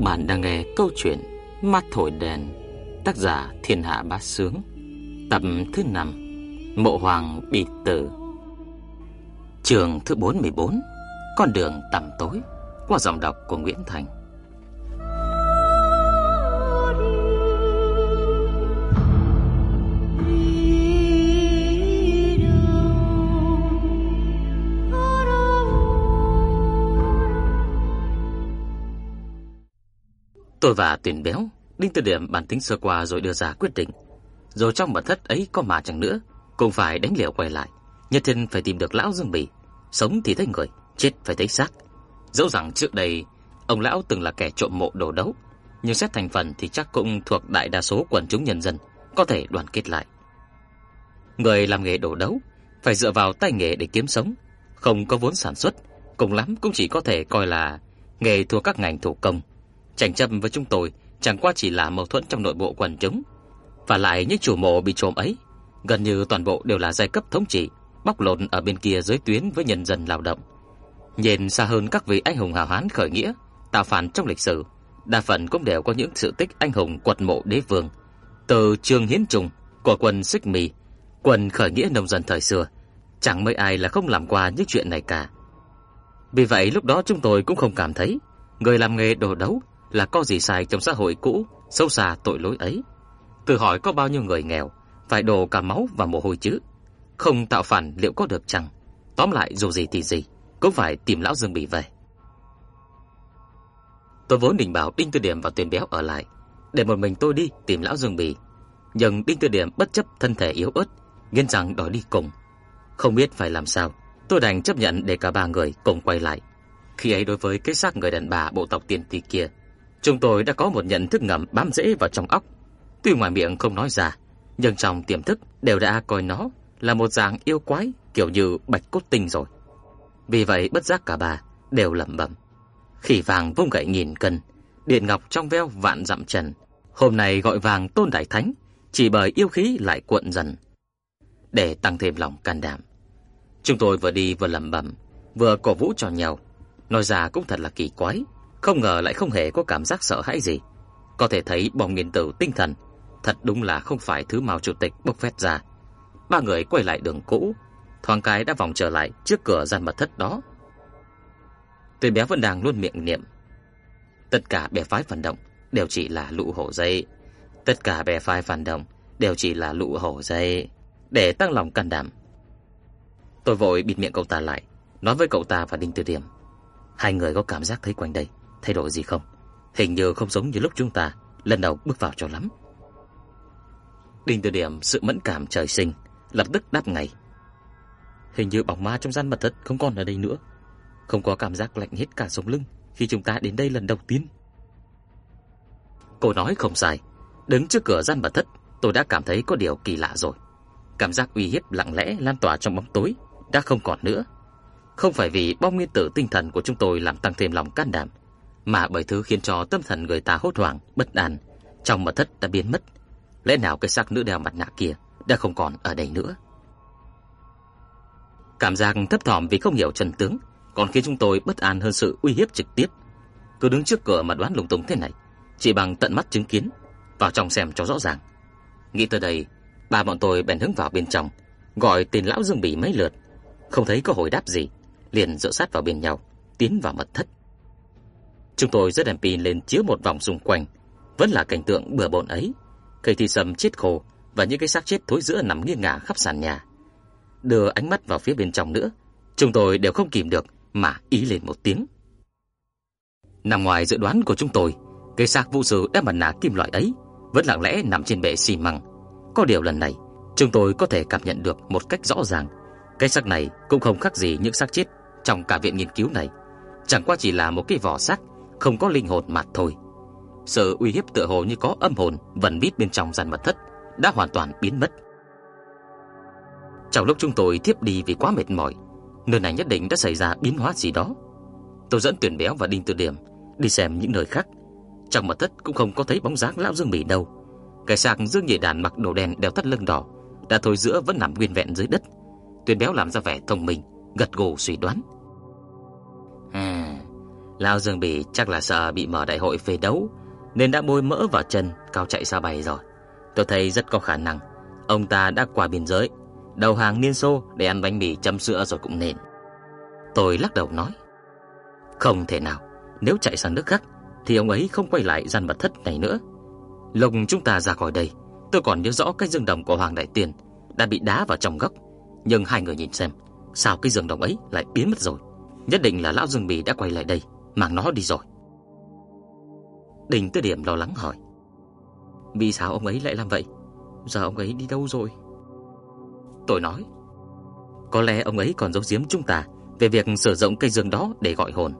Các bạn đang nghe câu chuyện Mắt thổi đèn, Tác giả Thiên Hạ Bá Sướng, Tập thứ 5 Mộ Hoàng Bị Tử. Trường thứ 44 Con đường tầm tối, Qua giọng đọc của Nguyễn Thành. Tôi và Tuyền Béo Đinh từ điểm bản tính sơ qua rồi đưa ra quyết định. Rồi trong mật thất ấy có mà chẳng nữa Cũng phải đánh liều quay lại. Nhất thiên phải tìm được lão Dương Bỉ Sống thì thấy người, chết phải thấy xác. Dẫu rằng trước đây Ông lão từng là kẻ trộm mộ đồ đấu Nhưng xét thành phần thì chắc cũng thuộc đại đa số quần chúng nhân dân Có thể đoàn kết lại. Người làm nghề đồ đấu Phải dựa vào tay nghề để kiếm sống Không có vốn sản xuất Cùng lắm cũng chỉ có thể coi là Nghề thuộc các ngành thủ công. Tranh chấp với chúng tôi chẳng qua chỉ là mâu thuẫn trong nội bộ quần chúng. Và lại những chủ mộ bị trộm ấy, gần như toàn bộ đều là giai cấp thống trị, bóc lột ở bên kia giới tuyến với nhân dân lao động. Nhìn xa hơn các vị anh hùng hào hán khởi nghĩa, tạo phản trong lịch sử, đa phần cũng đều có những sự tích anh hùng quật mộ đế vương. Từ Trương Hiến trùng của quân Xích Mì, quân khởi nghĩa nông dân thời xưa, chẳng mấy ai là không làm qua những chuyện này cả. Vì vậy lúc đó chúng tôi cũng không cảm thấy người làm nghề đồ đấu là có gì sai trong xã hội cũ, sâu xa tội lỗi ấy. Tự hỏi có bao nhiêu người nghèo phải đổ cả máu và mồ hôi chứ? Không tạo phản liệu có được chăng? Tóm lại dù gì thì gì, cũng phải tìm lão Dương Bỉ về. Tôi vốn định bảo Đinh Tư Điểm và Tuyền Béo ở lại, để một mình tôi đi tìm lão Dương Bỉ. Nhưng Đinh Tư Điểm bất chấp thân thể yếu ớt, nghiến rằng đòi đi cùng. Không biết phải làm sao, tôi đành chấp nhận để cả ba người cùng quay lại. Khi ấy đối với cái xác người đàn bà bộ tộc tiền tỷ kia, Chúng tôi đã có một nhận thức ngầm bám rễ vào trong óc. Tuy ngoài miệng không nói ra, nhưng trong tiềm thức đều đã coi nó là một dạng yêu quái kiểu như bạch cốt tinh rồi. Vì vậy bất giác cả bà đều lẩm bẩm. Khỉ vàng vung gậy nghìn cân, điện ngọc trong veo vạn dặm trần. Hôm nay gọi vàng tôn đại thánh, chỉ bởi yêu khí lại cuộn dần. Để tăng thêm lòng can đảm. Chúng tôi vừa đi vừa lẩm bẩm, vừa cổ vũ cho nhau. Nói ra cũng thật là kỳ quái. Không ngờ lại không hề có cảm giác sợ hãi gì. Có thể thấy bom nguyên tử tinh thần thật đúng là không phải thứ Mao chủ tịch bốc phét ra. Ba người quay lại đường cũ, thoáng cái đã vòng trở lại trước cửa gian mật thất đó. Tuyên béo vẫn đang luôn miệng niệm. Tất cả bè phái phản động đều chỉ là lũ hổ dây. Tất cả bè phái phản động đều chỉ là lũ hổ dây. Để tăng lòng can đảm. Tôi vội bịt miệng cậu ta lại, nói với cậu ta và Đinh Tư Điểm. Hai người có cảm giác thấy quanh đây thay đổi gì không? Hình như không giống như lúc chúng ta lần đầu bước vào cho lắm. Đinh Từ Điểm sự mẫn cảm trời sinh, lập tức đáp ngay. Hình như bóng ma trong gian mật thất không còn ở đây nữa, không có cảm giác lạnh hết cả sống lưng khi chúng ta đến đây lần đầu tiên. Cô nói không sai, đứng trước cửa gian mật thất, tôi đã cảm thấy có điều kỳ lạ rồi. Cảm giác uy hiếp lặng lẽ lan tỏa trong bóng tối đã không còn nữa. Không phải vì bom nguyên tử tinh thần của chúng tôi làm tăng thêm lòng can đảm, mà bởi thứ khiến cho tâm thần người ta hốt hoảng, bất an, trong mật thất đã biến mất. Lẽ nào cái xác nữ đeo mặt nạ kia đã không còn ở đây nữa? Cảm giác thấp thỏm vì không hiểu chân tướng còn khiến chúng tôi bất an hơn sự uy hiếp trực tiếp. Cứ đứng trước cửa mà đoán lung tung thế này, chỉ bằng tận mắt chứng kiến, vào trong xem cho rõ ràng. Nghĩ tới đây, ba bọn tôi bèn hướng vào bên trong, gọi tên lão Dương Bỉ mấy lượt, không thấy có hồi đáp gì, liền dựa sát vào bên nhau, tiến vào mật thất. Chúng tôi rất đèn pin lên chiếu một vòng xung quanh, vẫn là cảnh tượng bừa bộn ấy, cây thi sầm chết khô và những cái xác chết thối rữa nằm nghiêng ngả khắp sàn nhà. Đưa ánh mắt vào phía bên trong nữa, chúng tôi đều không kìm được mà ý lên một tiếng. Nằm ngoài dự đoán của chúng tôi, cây xác vũ sư đeo mặt nạ kim loại ấy vẫn lặng lẽ nằm trên bệ xi măng. Có điều lần này, chúng tôi có thể cảm nhận được một cách rõ ràng, cái xác này cũng không khác gì những xác chết trong cả viện nghiên cứu này, chẳng qua chỉ là một cái vỏ xác không có linh hồn mà thôi. Sự uy hiếp tựa hồ như có âm hồn vẫn biết bên trong gian mật thất đã hoàn toàn biến mất. Trong lúc chúng tôi tiếp đi vì quá mệt mỏi, nơi này nhất định đã xảy ra biến hóa gì đó. Tôi dẫn Tuyển Béo và Đinh từ Điểm đi xem những nơi khác. Trong mật thất cũng không có thấy bóng dáng lão Dương Mỹ đâu. Cái xác Dương Nhị Đàn mặc đồ đen đeo thắt lưng đỏ, đã thôi giữa vẫn nằm nguyên vẹn dưới đất. Tuyển Béo làm ra vẻ thông minh, gật gù suy đoán. Lão Dương Bỉ chắc là sợ bị mở đại hội phê đấu nên đã bôi mỡ vào chân cao chạy xa bay rồi. Tôi thấy rất có khả năng ông ta đã qua biên giới, đầu hàng Liên Xô để ăn bánh mì chấm sữa rồi cũng nên. Tôi lắc đầu nói, không thể nào, nếu chạy sang nước khác thì ông ấy không quay lại gian mật thất này nữa. lùng chúng ta ra khỏi đây, tôi còn nhớ rõ cái dương đồng của Hoàng Đại tiền đã bị đá vào trong góc, nhưng hai người nhìn xem, sao cái dương đồng ấy lại biến mất rồi? Nhất định là lão Dương Bì đã quay lại đây, mang nó đi rồi. Đình Tư Điểm lo lắng hỏi: "Vì sao ông ấy lại làm vậy? Giờ ông ấy đi đâu rồi?" Tôi nói: "Có lẽ ông ấy còn giấu giếm chúng ta về việc sử dụng cây dương đó để gọi hồn."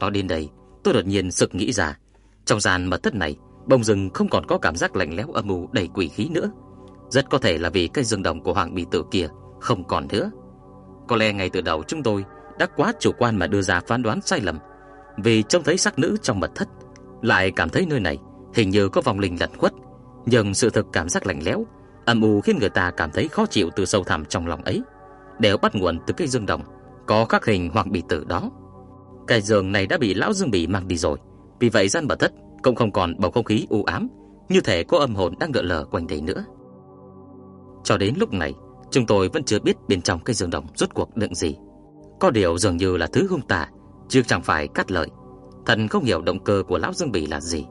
Nói đến đây, tôi đột nhiên sực nghĩ ra, trong gian mật thất này, bông rừng không còn có cảm giác lạnh lẽo âm u đầy quỷ khí nữa. Rất có thể là vì cây dương đồng của Hoàng Bì Tử kia không còn nữa. Có lẽ ngay từ đầu chúng tôi đã quá chủ quan mà đưa ra phán đoán sai lầm, vì trông thấy sắc nữ trong mật thất, lại cảm thấy nơi này hình như có vòng linh lẩn khuất, nhưng sự thực cảm giác lạnh lẽo, âm u khiến người ta cảm thấy khó chịu từ sâu thẳm trong lòng ấy, đều bắt nguồn từ cây dương đồng có khắc hình hoặc Bì Tử đó. Cái giường này đã bị lão Dương Bỉ mang đi rồi, vì vậy gian mật thất cũng không còn bầu không khí u ám, như thể có âm hồn đang lượn lờ quanh đây nữa. Cho đến lúc này, chúng tôi vẫn chưa biết bên trong cái giường đồng rốt cuộc đựng gì. Có điều dường như là thứ hung tà, chứ chẳng phải cắt lợi. Thần không hiểu động cơ của lão Dương Bỉ là gì.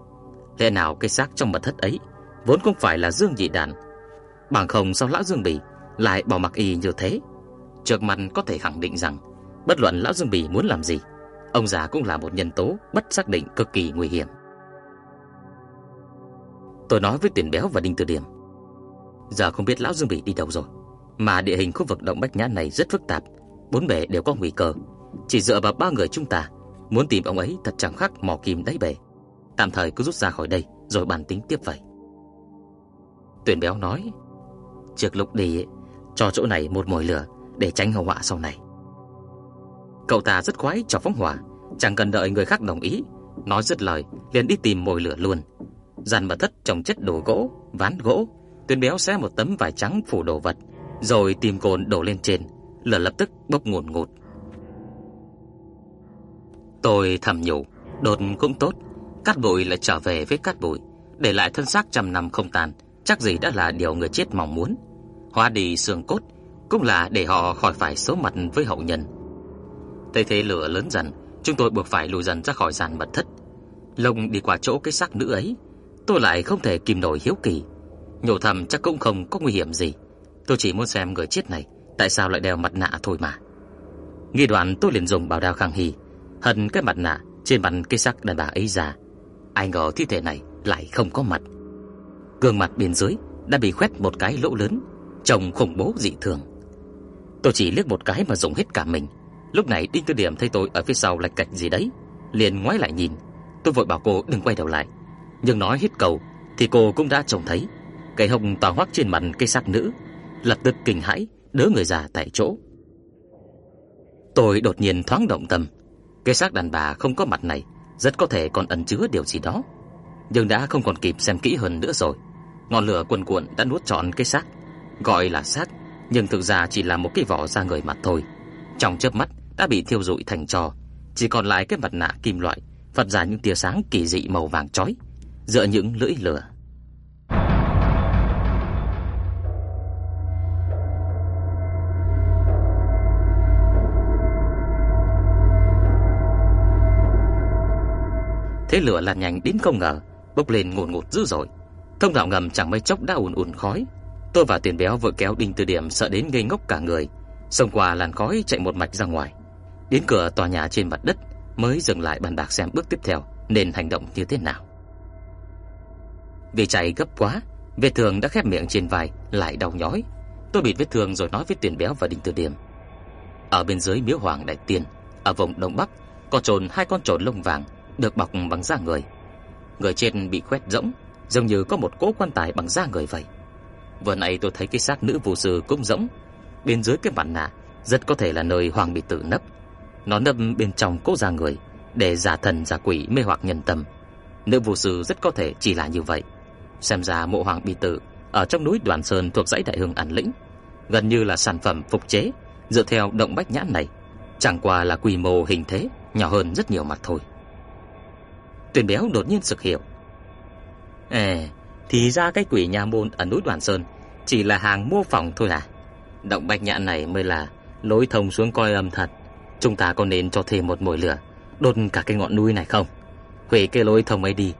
Lẽ nào cái xác trong mật thất ấy vốn không phải là Dương Nhị Đàn, bằng không sao lão Dương Bỉ lại bỏ mặc y như thế? Trước mặt có thể khẳng định rằng bất luận lão Dương Bỉ muốn làm gì, ông già cũng là một nhân tố bất xác định cực kỳ nguy hiểm. Tôi nói với tuyển Béo và Đinh Từ Điểm. Giờ không biết lão Dương Bỉ đi đâu rồi, mà địa hình khu vực động Bách Nhã này rất phức tạp, bốn bể đều có nguy cơ. Chỉ dựa vào ba người chúng ta, muốn tìm ông ấy thật chẳng khác mò kim đáy bể. Tạm thời cứ rút ra khỏi đây rồi bàn tính tiếp vậy. Tuyển Béo nói, trước lúc đi cho chỗ này một mồi lửa để tránh hậu họa sau này. Cậu ta rất khoái cho phóng hỏa, chẳng cần đợi người khác đồng ý, nói dứt lời liền đi tìm mồi lửa luôn. Dàn mật thất trồng chất đồ gỗ, ván gỗ, tuyển béo xé một tấm vải trắng phủ đồ vật, rồi tìm cồn đổ lên trên, lửa lập tức bốc ngùn ngụt. Tôi thầm nhủ, đột cũng tốt, cát bụi lại trở về với cát bụi, để lại thân xác trăm năm không tàn, chắc gì đã là điều người chết mong muốn. Hóa đi xương cốt cũng là để họ khỏi phải số mặt với hậu nhân. Thấy thế lửa lớn dần, chúng tôi buộc phải lùi dần ra khỏi dàn mật thất. Lông đi qua chỗ cái xác nữ ấy, tôi lại không thể kìm nổi hiếu kỳ. Nhổ thầm chắc cũng không có nguy hiểm gì. Tôi chỉ muốn xem người chết này tại sao lại đeo mặt nạ thôi mà. Nghi đoạn tôi liền dùng bảo đao khang hy, hận cái mặt nạ trên mặt cái sắc đàn bà ấy ra. Ai ngờ thi thể này lại không có mặt. Gương mặt bên dưới đã bị khoét một cái lỗ lớn, trông khủng bố dị thường. Tôi chỉ liếc một cái mà dùng hết cả mình. Lúc này Đinh Tư Điểm thấy tôi ở phía sau lạch cạch gì đấy, liền ngoái lại nhìn. Tôi vội bảo cô đừng quay đầu lại, nhưng nói hết cầu thì cô cũng đã trông thấy cái hồng tỏa hoắc trên mặt cây xác nữ, lập tức kinh hãi, đỡ người già tại chỗ. Tôi đột nhiên thoáng động tâm, cái xác đàn bà không có mặt này rất có thể còn ẩn chứa điều gì đó, nhưng đã không còn kịp xem kỹ hơn nữa rồi. Ngọn lửa cuồn cuộn đã nuốt trọn cái xác, gọi là xác, nhưng thực ra chỉ là một cái vỏ da người mặt thôi. Trong chớp mắt đã bị thiêu rụi thành tro, chỉ còn lại cái mặt nạ kim loại phát ra những tia sáng kỳ dị màu vàng chói, dựa những lưỡi lửa. Thế lửa lan nhanh đến không ngờ, bốc lên ngùn ngụt dữ dội. Thông đạo ngầm chẳng mấy chốc đã ùn ùn khói. Tôi và Tiền Béo vội kéo Đinh Từ Điểm sợ đến ngây ngốc cả người, xông qua làn khói chạy một mạch ra ngoài. Đến cửa tòa nhà trên mặt đất mới dừng lại bàn bạc xem bước tiếp theo nên hành động như thế nào. Vì chạy gấp quá, vết thương đã khép miệng trên vai lại đau nhói. Tôi bịt vết thương rồi nói với Tiền Béo và Đinh Từ Điểm. Ở bên dưới miếu hoàng đại tiên, ở vùng đông bắc có trồn hai con trồn lông vàng được bọc bằng da người. Người trên bị khoét rỗng, giống như có một cỗ quan tài bằng da người vậy. Vừa nãy tôi thấy cái xác nữ phù sư cũng rỗng, bên dưới cái mặt nạ rất có thể là nơi hoàng bị tử nấp. Nó nấp bên trong cỗ da người để giả thần giả quỷ mê hoặc nhân tâm. Nữ phù sư rất có thể chỉ là như vậy. Xem ra mộ hoàng bị tử ở trong núi Đoàn Sơn thuộc dãy Đại Hưng An Lĩnh, gần như là sản phẩm phục chế dựa theo động bách nhãn này, chẳng qua là quy mô hình thế nhỏ hơn rất nhiều mặt thôi. Tuyền béo đột nhiên sực hiểu. À, thì ra cái quỷ nhà môn ở núi Đoàn Sơn chỉ là hàng mô phỏng thôi à? Động bạch nhạn này mới là lối thông xuống coi âm thật. Chúng ta có nên cho thêm một mồi lửa, đốt cả cái ngọn núi này không? Hủy cái lối thông ấy đi,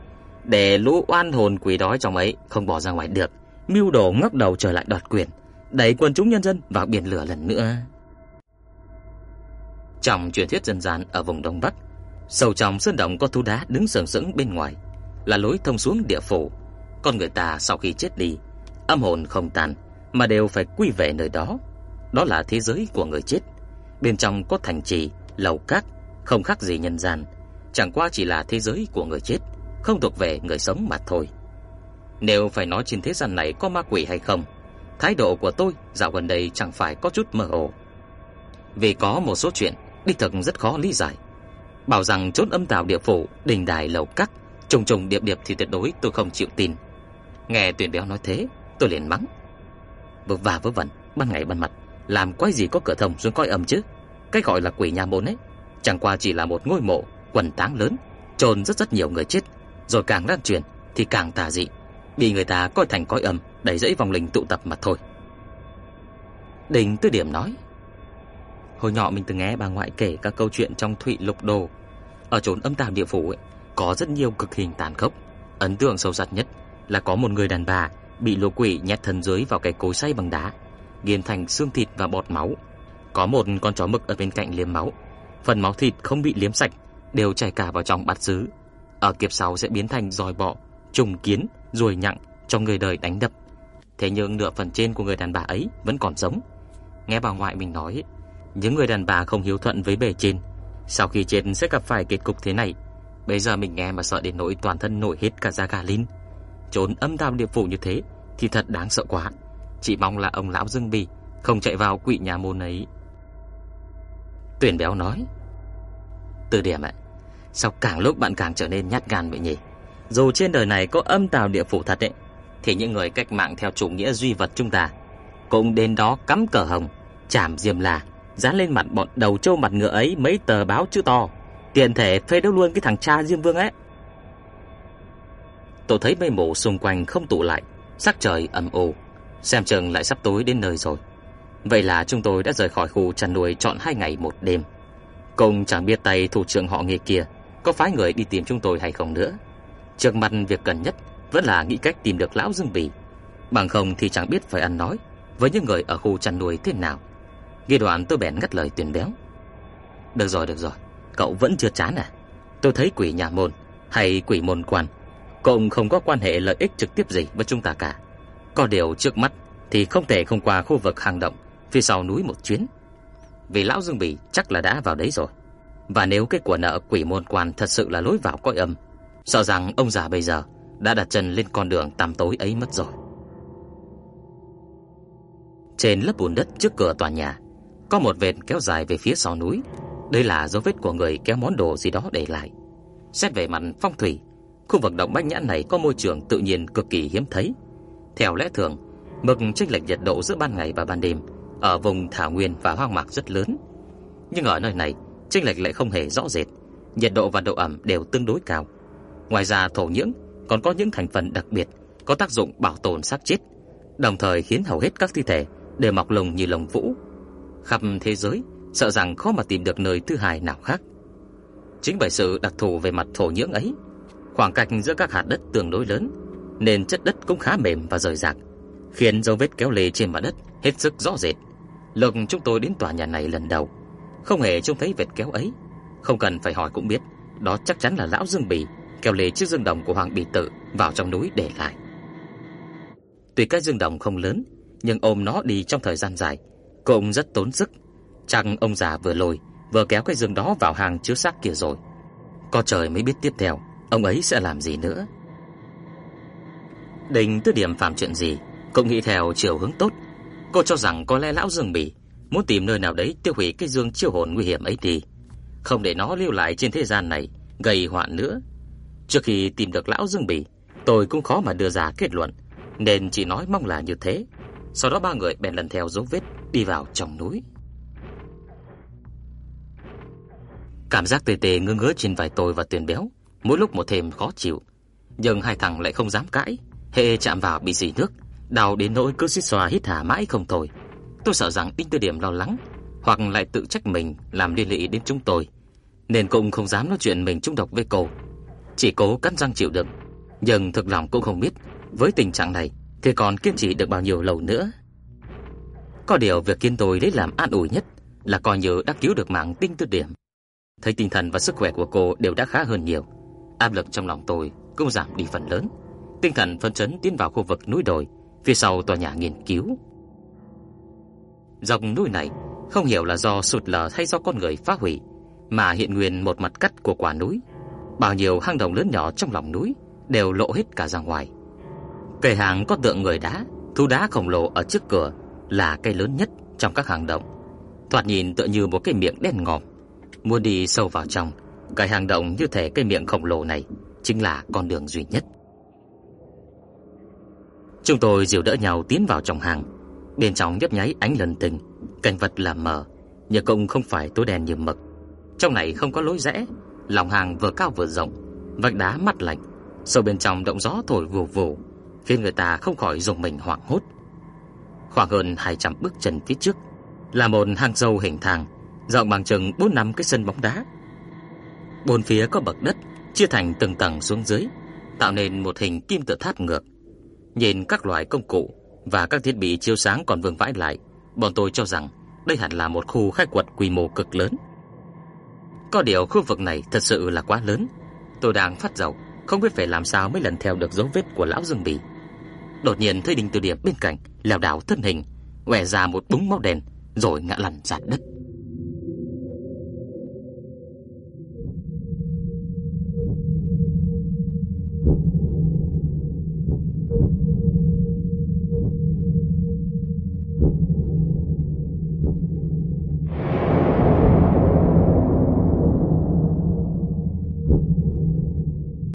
để lũ oan hồn quỷ đói trong ấy không bỏ ra ngoài được. Mưu đồ ngóc đầu trở lại đoạt quyền, đẩy quân chúng nhân dân vào biển lửa lần nữa. Trong truyền thuyết dân gian ở vùng Đông Bắc, sâu trong sơn động có thú đá đứng sừng sững bên ngoài, là lối thông xuống địa phủ. Con người ta sau khi chết đi, âm hồn không tan mà đều phải quy về nơi đó. Đó là thế giới của người chết. Bên trong có thành trì, lầu cát, không khác gì nhân gian, chẳng qua chỉ là thế giới của người chết, không thuộc về người sống mà thôi. Nếu phải nói trên thế gian này có ma quỷ hay không, thái độ của tôi dạo gần đây chẳng phải có chút mơ hồ. Vì có một số chuyện đích thực rất khó lý giải. Bảo rằng chốn âm tào địa phủ, đình đài lầu các, trùng trùng điệp điệp thì tuyệt đối tôi không chịu tin. Nghe tuyển béo nói thế, tôi liền mắng. Vớ và vớ vẩn, ban ngày ban mặt, làm quái gì có cửa thông xuống coi âm chứ? Cái gọi là quỷ nhà môn ấy, chẳng qua chỉ là một ngôi mộ quần táng lớn, chôn rất rất nhiều người chết, rồi càng lan truyền thì càng tà dị, bị người ta coi thành coi âm, đẩy dẫy vòng linh tụ tập mà thôi. Đình Tư Điểm nói: Hồi nhỏ mình từng nghe bà ngoại kể các câu chuyện trong Thụy Lục Đồ. Ở chốn âm tào địa phủ ấy, có rất nhiều cực hình tàn khốc. Ấn tượng sâu sắc nhất là có một người đàn bà bị lũ quỷ nhét thân dưới vào cái cối xay bằng đá, nghiền thành xương thịt và bọt máu. Có một con chó mực ở bên cạnh liếm máu. Phần máu thịt không bị liếm sạch, đều chảy cả vào trong bát sứ. Ở kiếp sau sẽ biến thành giòi bọ, trùng kiến, ruồi nhặng cho người đời đánh đập. Thế nhưng nửa phần trên của người đàn bà ấy vẫn còn sống. Nghe bà ngoại mình nói, những người đàn bà không hiếu thuận với bề trên, sau khi chết sẽ gặp phải kết cục thế này. Bây giờ mình nghe mà sợ đến nỗi toàn thân nổi hết cả da gà lin Trốn âm tam địa phủ như thế thì thật đáng sợ quá. Chỉ mong là ông lão Dương Bì không chạy vào quỷ nhà môn ấy. Tuyển béo nói. Từ điểm ạ, sao càng lúc bạn càng trở nên nhát gan vậy nhỉ? Dù trên đời này có âm tào địa phủ thật ấy, thì những người cách mạng theo chủ nghĩa duy vật chúng ta cũng đến đó cắm cờ hồng, chảm diêm là dán lên mặt bọn đầu trâu mặt ngựa ấy mấy tờ báo chữ to, tiện thể phê đấu luôn cái thằng cha Diêm Vương ấy. Tôi thấy mây mù xung quanh không tụ lại, sắc trời âm u, xem chừng lại sắp tối đến nơi rồi. Vậy là chúng tôi đã rời khỏi khu chăn nuôi trọn hai ngày một đêm. Cùng chẳng biết tay thủ trưởng họ nghề kia có phái người đi tìm chúng tôi hay không nữa. Trước mặt việc cần nhất vẫn là nghĩ cách tìm được lão Dương Bì. Bằng không thì chẳng biết phải ăn nói với những người ở khu chăn nuôi thế nào. Ghi đoạn tôi bèn ngắt lời tuyển béo. Được rồi, được rồi, cậu vẫn chưa chán à? Tôi thấy quỷ nhà môn hay quỷ môn quan cũng không có quan hệ lợi ích trực tiếp gì với chúng ta cả. Có điều trước mắt thì không thể không qua khu vực hang động phía sau núi một chuyến. Vì lão Dương Bỉ chắc là đã vào đấy rồi. Và nếu cái của nợ quỷ môn quan thật sự là lối vào cõi âm, sợ rằng ông già bây giờ đã đặt chân lên con đường tăm tối ấy mất rồi. Trên lớp bùn đất trước cửa tòa nhà, có một vệt kéo dài về phía sau núi. Đây là dấu vết của người kéo món đồ gì đó để lại. Xét về mặt phong thủy, khu vực động Bách Nhãn này có môi trường tự nhiên cực kỳ hiếm thấy. Theo lẽ thường, mực chênh lệch nhiệt độ giữa ban ngày và ban đêm ở vùng thảo nguyên và hoang mạc rất lớn. Nhưng ở nơi này, chênh lệch lại không hề rõ rệt, nhiệt độ và độ ẩm đều tương đối cao. Ngoài ra thổ nhưỡng còn có những thành phần đặc biệt có tác dụng bảo tồn xác chết, đồng thời khiến hầu hết các thi thể đều mọc lông như lông vũ. Khắp thế giới, sợ rằng khó mà tìm được nơi thứ hai nào khác. Chính bởi sự đặc thù về mặt thổ nhưỡng ấy, khoảng cách giữa các hạt đất tương đối lớn, nên chất đất cũng khá mềm và rời rạc, khiến dấu vết kéo lê trên mặt đất hết sức rõ rệt. Lúc chúng tôi đến tòa nhà này lần đầu, không hề trông thấy vệt kéo ấy, không cần phải hỏi cũng biết, đó chắc chắn là lão Dương Bì kéo lê chiếc dương đồng của Hoàng bỉ tử vào trong núi để lại. Tuy cái dương đồng không lớn, nhưng ôm nó đi trong thời gian dài cũng rất tốn sức. Chẳng ông già vừa lôi vừa kéo cái dương đó vào hàng chứa xác kia rồi. Có trời mới biết tiếp theo ông ấy sẽ làm gì nữa. Đình Tư Điểm phạm chuyện gì, cũng nghĩ theo chiều hướng tốt. Cô cho rằng có lẽ lão Dương Bỉ muốn tìm nơi nào đấy tiêu hủy cái dương chiêu hồn nguy hiểm ấy đi, không để nó lưu lại trên thế gian này gây hoạn nữa. Trước khi tìm được lão Dương Bỉ, tôi cũng khó mà đưa ra kết luận, nên chỉ nói mong là như thế. Sau đó ba người bèn lần theo dấu vết đi vào trong núi. Cảm giác tê tê ngứa ngứa trên vai tôi và Tuyền Béo, mỗi lúc một thêm khó chịu. Nhưng hai thằng lại không dám cãi, hệ chạm vào bị dì nước, đau đến nỗi cứ xít xoa hít hà mãi không thôi. Tôi sợ rằng Đinh Tư Điểm lo lắng, hoặc lại tự trách mình làm liên lụy đến chúng tôi, nên cũng không dám nói chuyện mình trúng độc với cô. Chỉ cố cắn răng chịu đựng, nhưng thực lòng cũng không biết với tình trạng này thì còn kiên trì được bao nhiêu lâu nữa. Có điều việc khiến tôi lấy làm an ủi nhất là coi như đã cứu được mạng tinh Tư Điểm. Thấy tinh thần và sức khỏe của cô đều đã khá hơn nhiều, áp lực trong lòng tôi cũng giảm đi phần lớn. Tinh thần phấn chấn tiến vào khu vực núi đồi phía sau tòa nhà nghiên cứu. Dọc núi này không hiểu là do sụt lở hay do con người phá hủy, mà hiện nguyên một mặt cắt của quả núi. Bao nhiêu hang động lớn nhỏ trong lòng núi đều lộ hết cả ra ngoài. Cây hàng có tượng người đá, thú đá khổng lồ ở trước cửa là cây lớn nhất trong các hang động. Thoạt nhìn tựa như một cái miệng đen ngòm. Muốn đi sâu vào trong, cái hang động như thể cái miệng khổng lồ này chính là con đường duy nhất. Chúng tôi dìu đỡ nhau tiến vào trong hang. Bên trong nhấp nháy ánh lần tình, cảnh vật là mờ, nhưng cũng không phải tối đen như mực. Trong này không có lối rẽ, lòng hang vừa cao vừa rộng, vách đá mắt lạnh, sâu bên trong động gió thổi vù vù, khiến người ta không khỏi dùng mình hoảng hốt. Khoảng hơn 200 bước chân phía trước là một hang sâu hình thang, rộng bằng chừng 4 năm cái sân bóng đá. Bốn phía có bậc đất chia thành từng tầng xuống dưới, tạo nên một hình kim tự tháp ngược. Nhìn các loại công cụ và các thiết bị chiếu sáng còn vương vãi lại, bọn tôi cho rằng đây hẳn là một khu khai quật quy mô cực lớn. Có điều khu vực này thật sự là quá lớn. Tôi đang phát dầu, không biết phải làm sao mới lần theo được dấu vết của lão Dương Bỉ. Đột nhiên thấy Đinh Từ Điểm bên cạnh lèo đảo thân hình, quẻ ra một búng máu đen rồi ngã lăn ra đất.